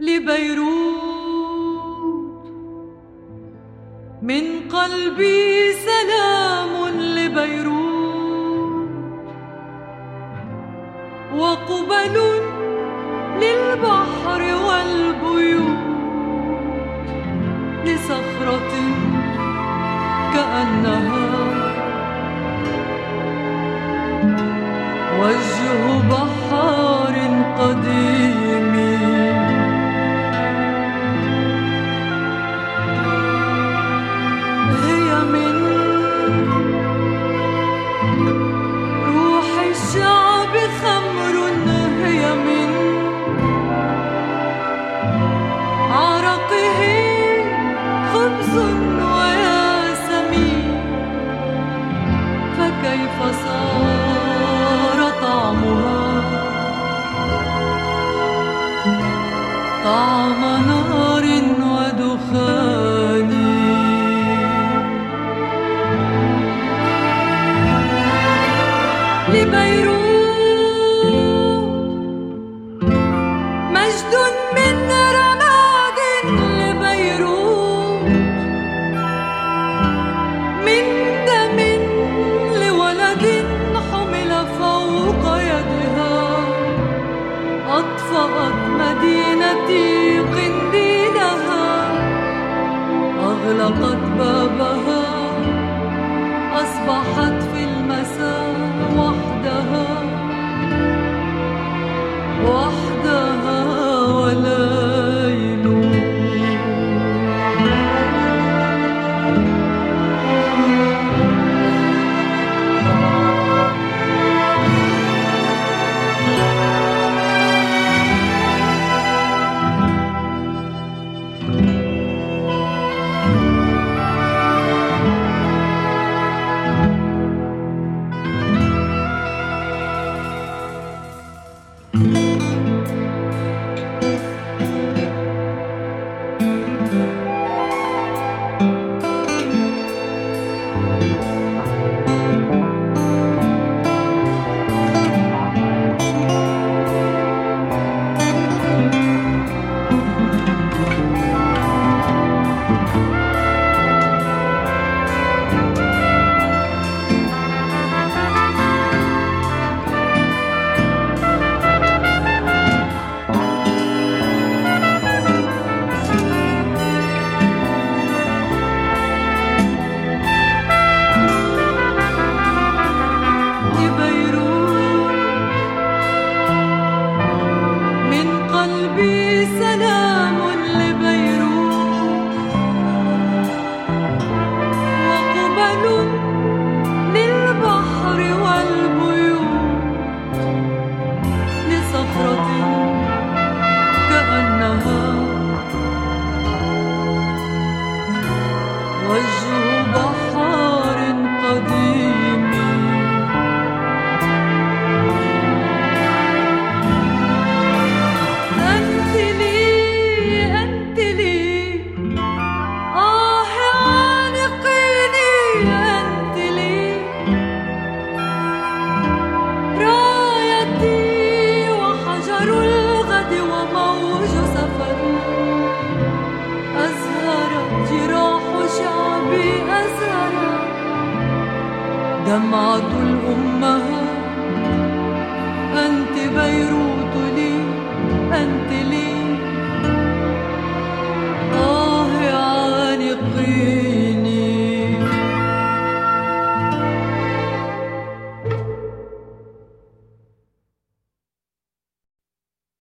لبيروت. من قلبي سلام لبيروت. وقبل للبحر والبيوت. لصخرة كأنها وجه بحار قدير ويا سمين فكيف صار طعمها؟ طعم نار ودخان. لبيروت صديق لها أغلقت بابها دمعة الأمهات. أنت بيروت